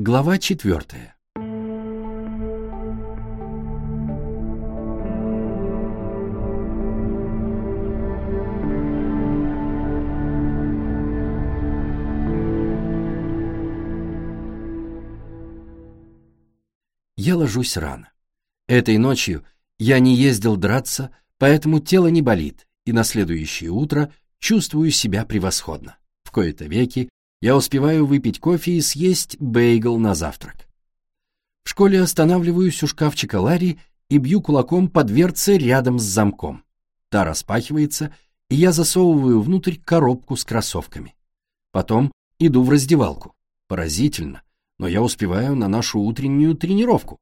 Глава четвертая. Я ложусь рано. Этой ночью я не ездил драться, поэтому тело не болит, и на следующее утро чувствую себя превосходно. В кои-то веки я успеваю выпить кофе и съесть бейгл на завтрак. В школе останавливаюсь у шкафчика Ларри и бью кулаком по дверце рядом с замком. Та распахивается, и я засовываю внутрь коробку с кроссовками. Потом иду в раздевалку. Поразительно, но я успеваю на нашу утреннюю тренировку.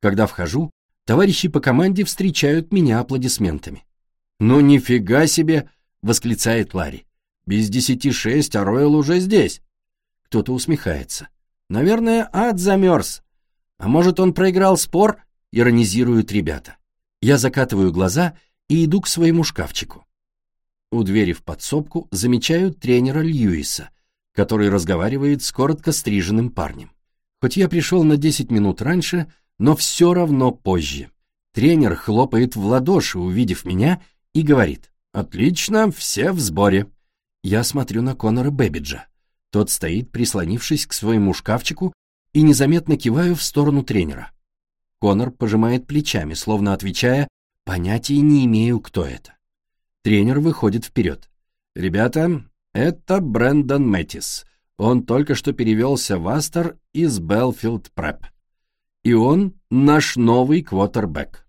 Когда вхожу, товарищи по команде встречают меня аплодисментами. «Ну нифига себе!» — восклицает Ларри. «Без десяти шесть, а Ройл уже здесь!» Кто-то усмехается. «Наверное, ад замерз. А может, он проиграл спор?» — иронизируют ребята. Я закатываю глаза и иду к своему шкафчику. У двери в подсобку замечаю тренера Льюиса — который разговаривает с коротко стриженным парнем. Хоть я пришел на 10 минут раньше, но все равно позже. Тренер хлопает в ладоши, увидев меня, и говорит «Отлично, все в сборе». Я смотрю на Конора Бэбиджа. Тот стоит, прислонившись к своему шкафчику, и незаметно киваю в сторону тренера. Конор пожимает плечами, словно отвечая «Понятия не имею, кто это». Тренер выходит вперед. «Ребята, это Брэндон Мэттис. Он только что перевелся в Астер из Белфилд Преп. И он наш новый квотербек.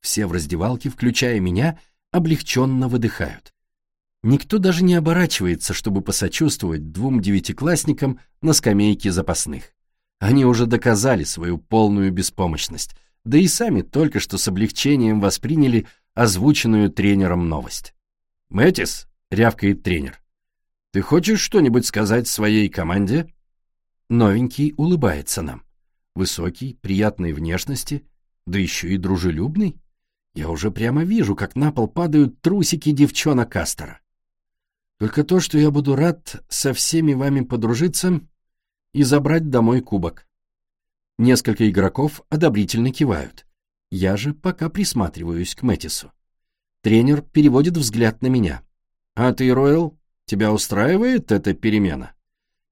Все в раздевалке, включая меня, облегченно выдыхают. Никто даже не оборачивается, чтобы посочувствовать двум девятиклассникам на скамейке запасных. Они уже доказали свою полную беспомощность, да и сами только что с облегчением восприняли озвученную тренером новость. «Мэтис», — рявкает тренер, ты хочешь что-нибудь сказать своей команде?» Новенький улыбается нам. Высокий, приятной внешности, да еще и дружелюбный. Я уже прямо вижу, как на пол падают трусики девчонок Кастера. Только то, что я буду рад со всеми вами подружиться и забрать домой кубок. Несколько игроков одобрительно кивают. Я же пока присматриваюсь к Мэтису. Тренер переводит взгляд на меня. «А ты, Ройл, Тебя устраивает эта перемена?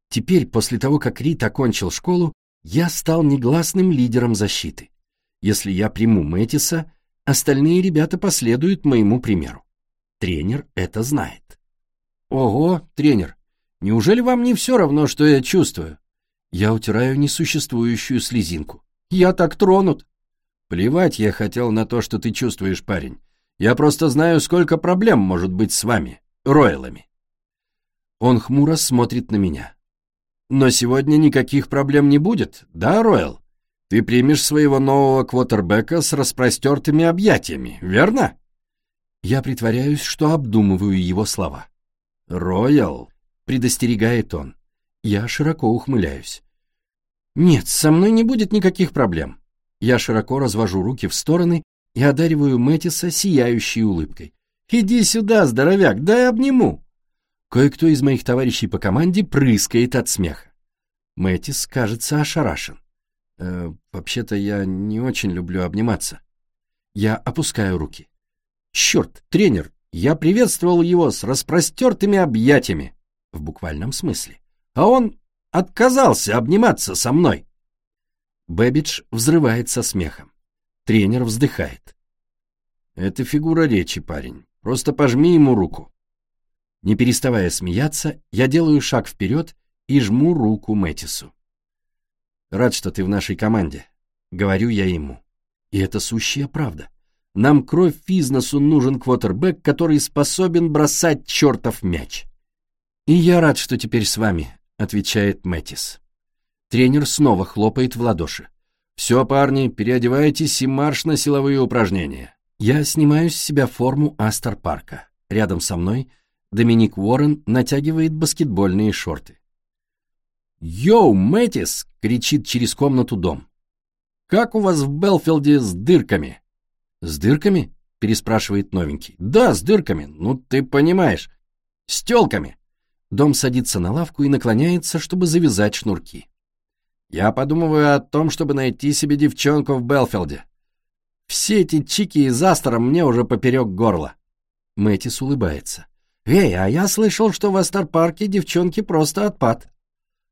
Теперь, после того, как Рит окончил школу, я стал негласным лидером защиты. Если я приму Мэтиса, остальные ребята последуют моему примеру. Тренер это знает. Ого, тренер, неужели вам не все равно, что я чувствую? Я утираю несуществующую слезинку. Я так тронут. Плевать я хотел на то, что ты чувствуешь, парень. Я просто знаю, сколько проблем может быть с вами, Ройлами. Он хмуро смотрит на меня. Но сегодня никаких проблем не будет, да, Ройл? Ты примешь своего нового квотербека с распростертыми объятиями, верно? Я притворяюсь, что обдумываю его слова. «Роял», — предостерегает он. Я широко ухмыляюсь. «Нет, со мной не будет никаких проблем». Я широко развожу руки в стороны и одариваю Мэтиса сияющей улыбкой. «Иди сюда, здоровяк, дай обниму». Кое-кто из моих товарищей по команде прыскает от смеха. Мэтис, кажется, ошарашен. Э, Вообще-то я не очень люблю обниматься. Я опускаю руки. Черт, тренер, я приветствовал его с распростертыми объятиями. В буквальном смысле. А он отказался обниматься со мной. Бэбидж взрывается смехом. Тренер вздыхает. Это фигура речи, парень. Просто пожми ему руку. Не переставая смеяться, я делаю шаг вперед и жму руку Мэтису. «Рад, что ты в нашей команде», — говорю я ему. И это сущая правда. Нам кровь физнесу нужен квотербек, который способен бросать чертов мяч. «И я рад, что теперь с вами», — отвечает Мэтис. Тренер снова хлопает в ладоши. «Все, парни, переодевайтесь и марш на силовые упражнения». Я снимаю с себя форму Астер Парка. Рядом со мной — Доминик Уоррен натягивает баскетбольные шорты. «Йоу, Мэтис!» — кричит через комнату дом. «Как у вас в Белфилде с дырками?» «С дырками?» — переспрашивает новенький. «Да, с дырками, ну ты понимаешь. С телками!» Дом садится на лавку и наклоняется, чтобы завязать шнурки. Я подумываю о том, чтобы найти себе девчонку в Белфилде. Все эти чики из Астера мне уже поперек горла. Мэтис улыбается. «Эй, а я слышал, что в Астер-парке девчонки просто отпад».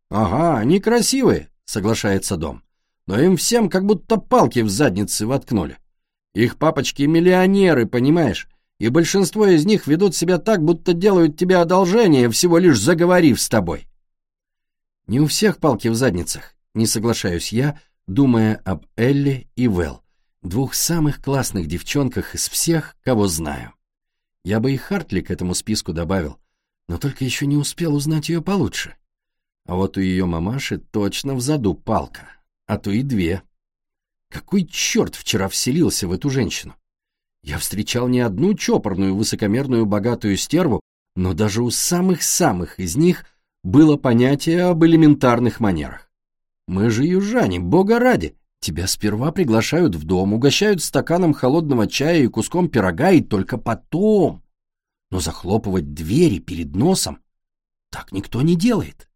«Ага, они красивые», — соглашается Дом. «Но им всем как будто палки в задницы воткнули. Их папочки миллионеры, понимаешь? И большинство из них ведут себя так, будто делают тебе одолжение, всего лишь заговорив с тобой». Не у всех палки в задницах, не соглашаюсь я, думая об Элли и Вэл, двух самых классных девчонках из всех, кого знаю. Я бы и Хартли к этому списку добавил, но только еще не успел узнать ее получше. А вот у ее мамаши точно в заду палка, а то и две. Какой черт вчера вселился в эту женщину? Я встречал не одну чопорную, высокомерную, богатую стерву, но даже у самых-самых из них было понятие об элементарных манерах. Мы же южане, бога ради. Тебя сперва приглашают в дом, угощают стаканом холодного чая и куском пирога, и только потом. Но захлопывать двери перед носом так никто не делает.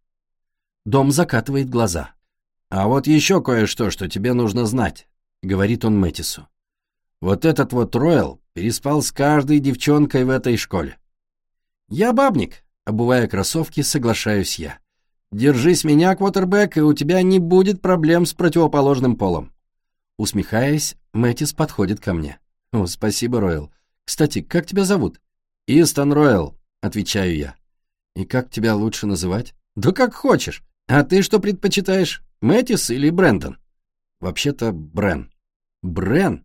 Дом закатывает глаза. «А вот еще кое-что, что тебе нужно знать», — говорит он Мэтису. «Вот этот вот Ройл переспал с каждой девчонкой в этой школе». «Я бабник», — обувая кроссовки, соглашаюсь я. Держись меня, квотербек, и у тебя не будет проблем с противоположным полом. Усмехаясь, Мэтис подходит ко мне. О, спасибо, Ройл. Кстати, как тебя зовут? Истон Ройл, отвечаю я. И как тебя лучше называть? Да как хочешь. А ты что предпочитаешь, Мэтис или Брэндон? Вообще-то Брен. Брен?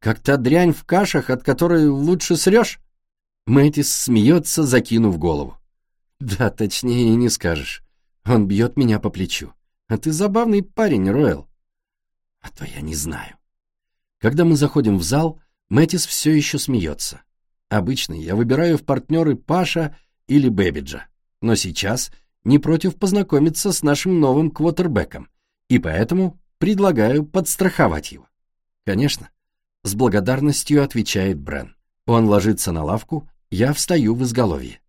Как та дрянь в кашах, от которой лучше срешь? Мэтис смеется, закинув голову. Да, точнее не скажешь. Он бьет меня по плечу. А ты забавный парень, Ройл. А то я не знаю. Когда мы заходим в зал, Мэтис все еще смеется. Обычно я выбираю в партнеры Паша или Бэбиджа. Но сейчас не против познакомиться с нашим новым квотербеком. И поэтому предлагаю подстраховать его. Конечно. С благодарностью отвечает Брен. Он ложится на лавку, я встаю в изголовье.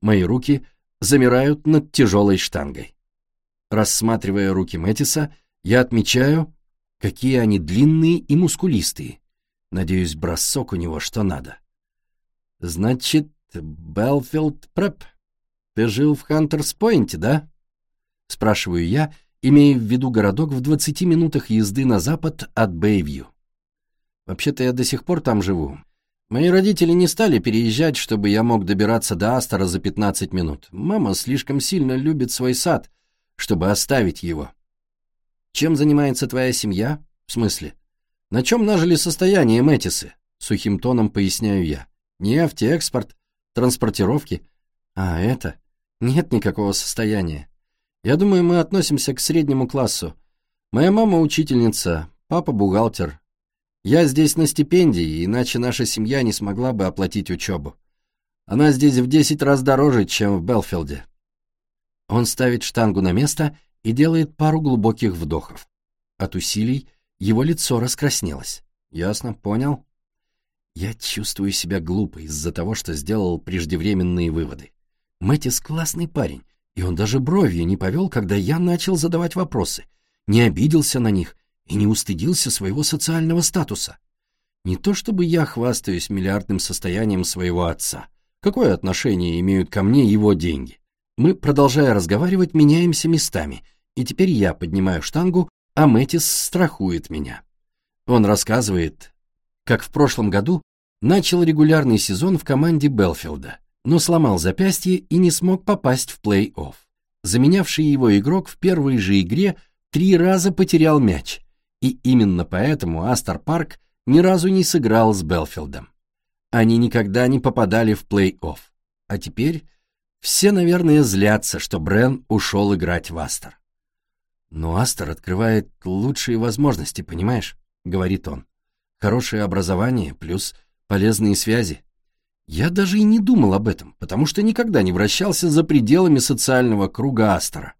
Мои руки замирают над тяжелой штангой. Рассматривая руки Мэтиса, я отмечаю, какие они длинные и мускулистые. Надеюсь, бросок у него что надо. Значит, Белфилд Преп, ты жил в Хантерс-Пойнте, да? Спрашиваю я, имея в виду городок в 20 минутах езды на запад от Бэйвью. Вообще-то я до сих пор там живу, Мои родители не стали переезжать, чтобы я мог добираться до Астора за 15 минут. Мама слишком сильно любит свой сад, чтобы оставить его. Чем занимается твоя семья? В смысле? На чем нажили состояние Мэтисы? Сухим тоном поясняю я. Нефть, экспорт, транспортировки. А это? Нет никакого состояния. Я думаю, мы относимся к среднему классу. Моя мама учительница, папа бухгалтер, я здесь на стипендии, иначе наша семья не смогла бы оплатить учебу. Она здесь в десять раз дороже, чем в Белфилде. Он ставит штангу на место и делает пару глубоких вдохов. От усилий его лицо раскраснелось. Ясно, понял? Я чувствую себя глупо из-за того, что сделал преждевременные выводы. Мэтис классный парень, и он даже бровью не повел, когда я начал задавать вопросы. Не обиделся на них и не устыдился своего социального статуса. Не то чтобы я хвастаюсь миллиардным состоянием своего отца. Какое отношение имеют ко мне его деньги? Мы, продолжая разговаривать, меняемся местами, и теперь я поднимаю штангу, а Мэтис страхует меня. Он рассказывает, как в прошлом году начал регулярный сезон в команде Белфилда, но сломал запястье и не смог попасть в плей-офф. Заменявший его игрок в первой же игре три раза потерял мяч, и именно поэтому Астер Парк ни разу не сыграл с Белфилдом. Они никогда не попадали в плей-офф. А теперь все, наверное, злятся, что Брен ушел играть в Астер. Но Астер открывает лучшие возможности, понимаешь? Говорит он. Хорошее образование плюс полезные связи. Я даже и не думал об этом, потому что никогда не вращался за пределами социального круга Астера.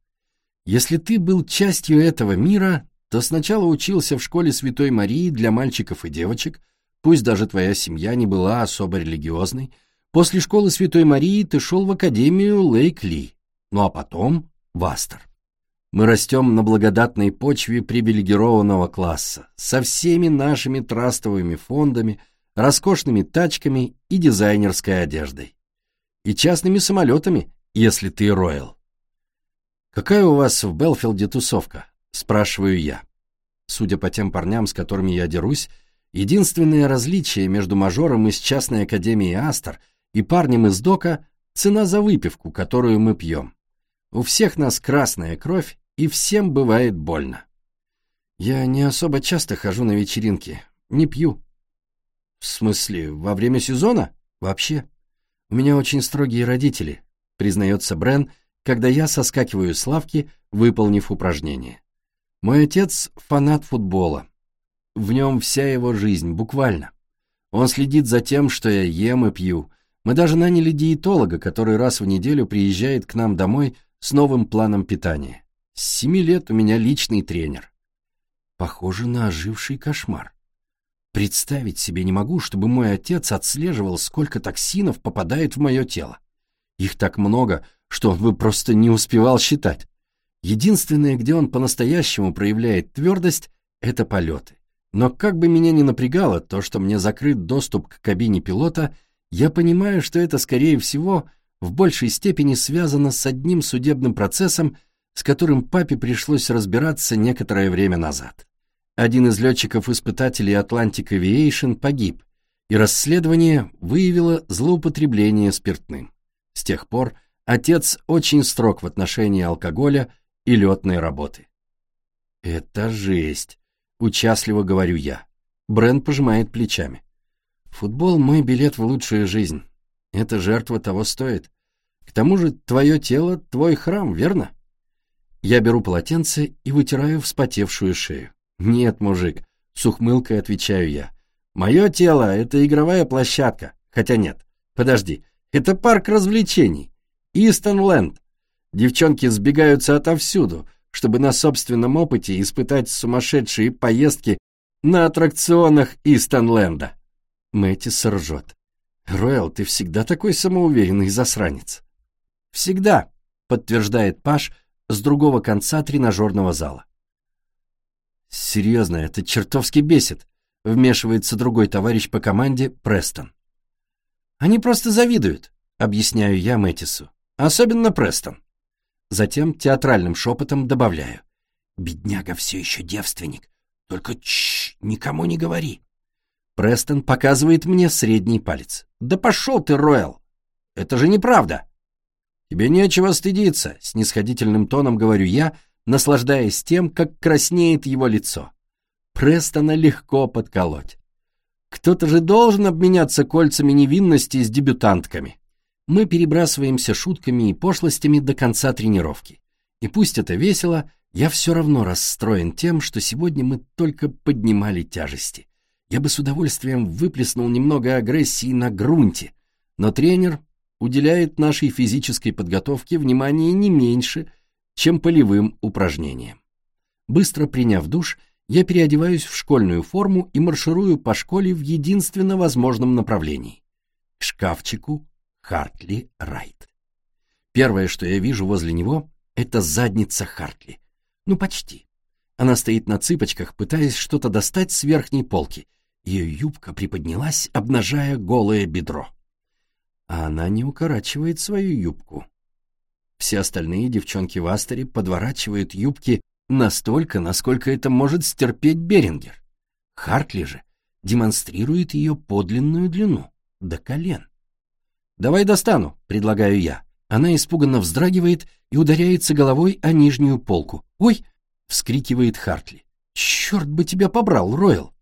Если ты был частью этого мира, то сначала учился в школе Святой Марии для мальчиков и девочек, пусть даже твоя семья не была особо религиозной, после школы Святой Марии ты шел в Академию Лейк-Ли, ну а потом в Астер. Мы растем на благодатной почве привилегированного класса, со всеми нашими трастовыми фондами, роскошными тачками и дизайнерской одеждой. И частными самолетами, если ты роял. «Какая у вас в Белфилде тусовка?» – спрашиваю я. Судя по тем парням, с которыми я дерусь, единственное различие между мажором из частной академии Астер и парнем из Дока – цена за выпивку, которую мы пьем. У всех нас красная кровь, и всем бывает больно. Я не особо часто хожу на вечеринки, не пью. В смысле, во время сезона? Вообще. У меня очень строгие родители, признается Брен, когда я соскакиваю с лавки, выполнив упражнение. Мой отец — фанат футбола. В нем вся его жизнь, буквально. Он следит за тем, что я ем и пью. Мы даже наняли диетолога, который раз в неделю приезжает к нам домой с новым планом питания. С семи лет у меня личный тренер. Похоже на оживший кошмар. Представить себе не могу, чтобы мой отец отслеживал, сколько токсинов попадает в мое тело. Их так много, что он бы просто не успевал считать. Единственное, где он по-настоящему проявляет твердость, это полеты. Но как бы меня ни напрягало то, что мне закрыт доступ к кабине пилота, я понимаю, что это, скорее всего, в большей степени связано с одним судебным процессом, с которым папе пришлось разбираться некоторое время назад. Один из летчиков-испытателей Atlantic Aviation погиб, и расследование выявило злоупотребление спиртным. С тех пор отец очень строг в отношении алкоголя и летной работы. «Это жесть», — участливо говорю я. Брен пожимает плечами. «Футбол — мой билет в лучшую жизнь. Эта жертва того стоит. К тому же твое тело — твой храм, верно?» Я беру полотенце и вытираю вспотевшую шею. «Нет, мужик», — с ухмылкой отвечаю я. «Мое тело — это игровая площадка. Хотя нет, подожди, это парк развлечений. Истонленд. Девчонки сбегаются отовсюду, чтобы на собственном опыте испытать сумасшедшие поездки на аттракционах Истонленда». Мэтис ржет. «Ройл, ты всегда такой самоуверенный засранец». «Всегда», — подтверждает Паш, с другого конца тренажерного зала. «Серьезно, это чертовски бесит», — вмешивается другой товарищ по команде Престон. «Они просто завидуют», — объясняю я Мэтису. «Особенно Престон». Затем театральным шепотом добавляю. «Бедняга все еще девственник. Только чш, никому не говори». Престон показывает мне средний палец. «Да пошел ты, Ройл! Это же неправда!» «Тебе нечего стыдиться», — снисходительным тоном говорю я, наслаждаясь тем, как краснеет его лицо. Престона легко подколоть. Кто-то же должен обменяться кольцами невинности с дебютантками. Мы перебрасываемся шутками и пошлостями до конца тренировки. И пусть это весело, я все равно расстроен тем, что сегодня мы только поднимали тяжести. Я бы с удовольствием выплеснул немного агрессии на грунте, но тренер уделяет нашей физической подготовке внимание не меньше, чем полевым упражнениям. Быстро приняв душ, я переодеваюсь в школьную форму и марширую по школе в единственно возможном направлении — к шкафчику Хартли Райт. Первое, что я вижу возле него, это задница Хартли. Ну, почти. Она стоит на цыпочках, пытаясь что-то достать с верхней полки. Ее юбка приподнялась, обнажая голое бедро а она не укорачивает свою юбку. Все остальные девчонки в Астере подворачивают юбки настолько, насколько это может стерпеть Берингер. Хартли же демонстрирует ее подлинную длину, до колен. «Давай достану», — предлагаю я. Она испуганно вздрагивает и ударяется головой о нижнюю полку. «Ой!» — вскрикивает Хартли. «Черт бы тебя побрал, Ройл!»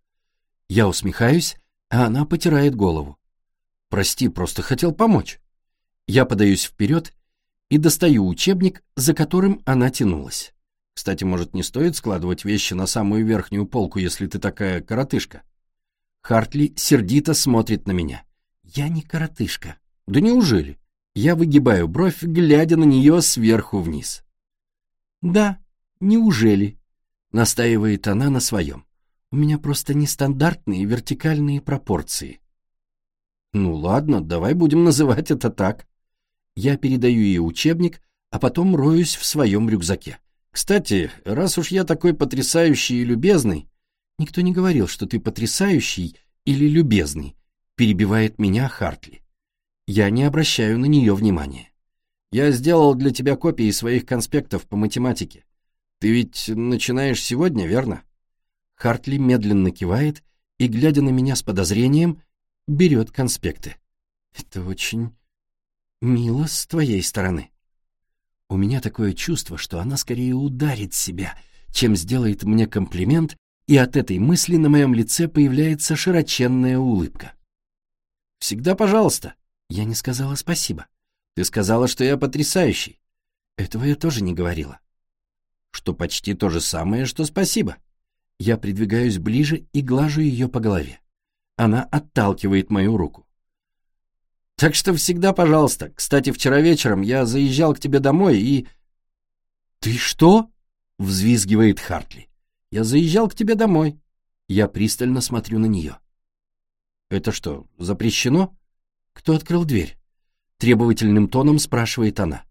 Я усмехаюсь, а она потирает голову. Прости, просто хотел помочь. Я подаюсь вперед и достаю учебник, за которым она тянулась. Кстати, может, не стоит складывать вещи на самую верхнюю полку, если ты такая коротышка? Хартли сердито смотрит на меня. Я не коротышка. Да неужели? Я выгибаю бровь, глядя на нее сверху вниз. Да, неужели? Настаивает она на своем. У меня просто нестандартные вертикальные пропорции. Ну ладно, давай будем называть это так. Я передаю ей учебник, а потом роюсь в своем рюкзаке. Кстати, раз уж я такой потрясающий и любезный... Никто не говорил, что ты потрясающий или любезный, перебивает меня Хартли. Я не обращаю на нее внимания. Я сделал для тебя копии своих конспектов по математике. Ты ведь начинаешь сегодня, верно? Хартли медленно кивает и, глядя на меня с подозрением, берет конспекты. Это очень мило с твоей стороны. У меня такое чувство, что она скорее ударит себя, чем сделает мне комплимент, и от этой мысли на моем лице появляется широченная улыбка. «Всегда пожалуйста». Я не сказала спасибо. Ты сказала, что я потрясающий. Этого я тоже не говорила. Что почти то же самое, что спасибо. Я придвигаюсь ближе и глажу ее по голове. Она отталкивает мою руку. Так что всегда пожалуйста. Кстати, вчера вечером я заезжал к тебе домой и... Ты что? Взвизгивает Хартли. Я заезжал к тебе домой. Я пристально смотрю на нее. Это что, запрещено? Кто открыл дверь? Требовательным тоном спрашивает она.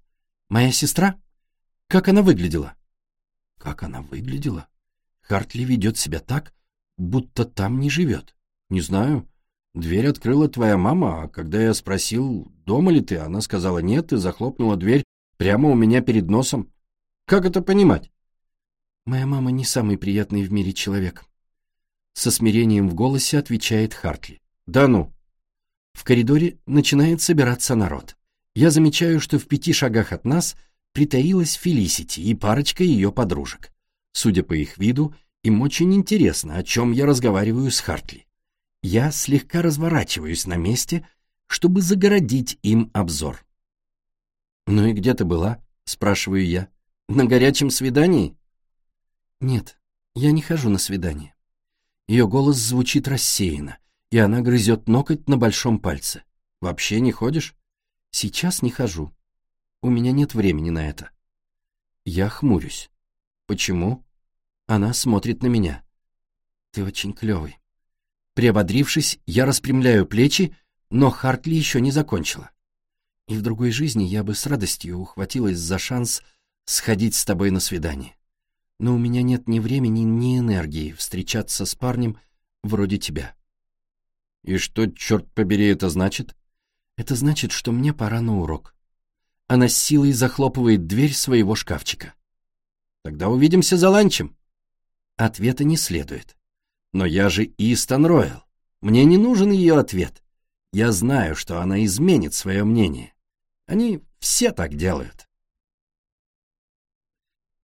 Моя сестра? Как она выглядела? Как она выглядела? Хартли ведет себя так, будто там не живет. Не знаю. Дверь открыла твоя мама, а когда я спросил, дома ли ты, она сказала нет и захлопнула дверь прямо у меня перед носом. Как это понимать? Моя мама не самый приятный в мире человек. Со смирением в голосе отвечает Хартли. Да ну. В коридоре начинает собираться народ. Я замечаю, что в пяти шагах от нас притаилась Фелисити и парочка ее подружек. Судя по их виду, им очень интересно, о чем я разговариваю с Хартли. Я слегка разворачиваюсь на месте, чтобы загородить им обзор. «Ну и где ты была?» — спрашиваю я. «На горячем свидании?» «Нет, я не хожу на свидание». Ее голос звучит рассеянно, и она грызет ноготь на большом пальце. «Вообще не ходишь?» «Сейчас не хожу. У меня нет времени на это». Я хмурюсь. «Почему?» Она смотрит на меня. «Ты очень клевый». Приободрившись, я распрямляю плечи, но Хартли еще не закончила. И в другой жизни я бы с радостью ухватилась за шанс сходить с тобой на свидание. Но у меня нет ни времени, ни энергии встречаться с парнем вроде тебя. И что, черт побери, это значит? Это значит, что мне пора на урок. Она с силой захлопывает дверь своего шкафчика. Тогда увидимся за ланчем. Ответа не следует. Но я же Истон Ройл. Мне не нужен ее ответ. Я знаю, что она изменит свое мнение. Они все так делают.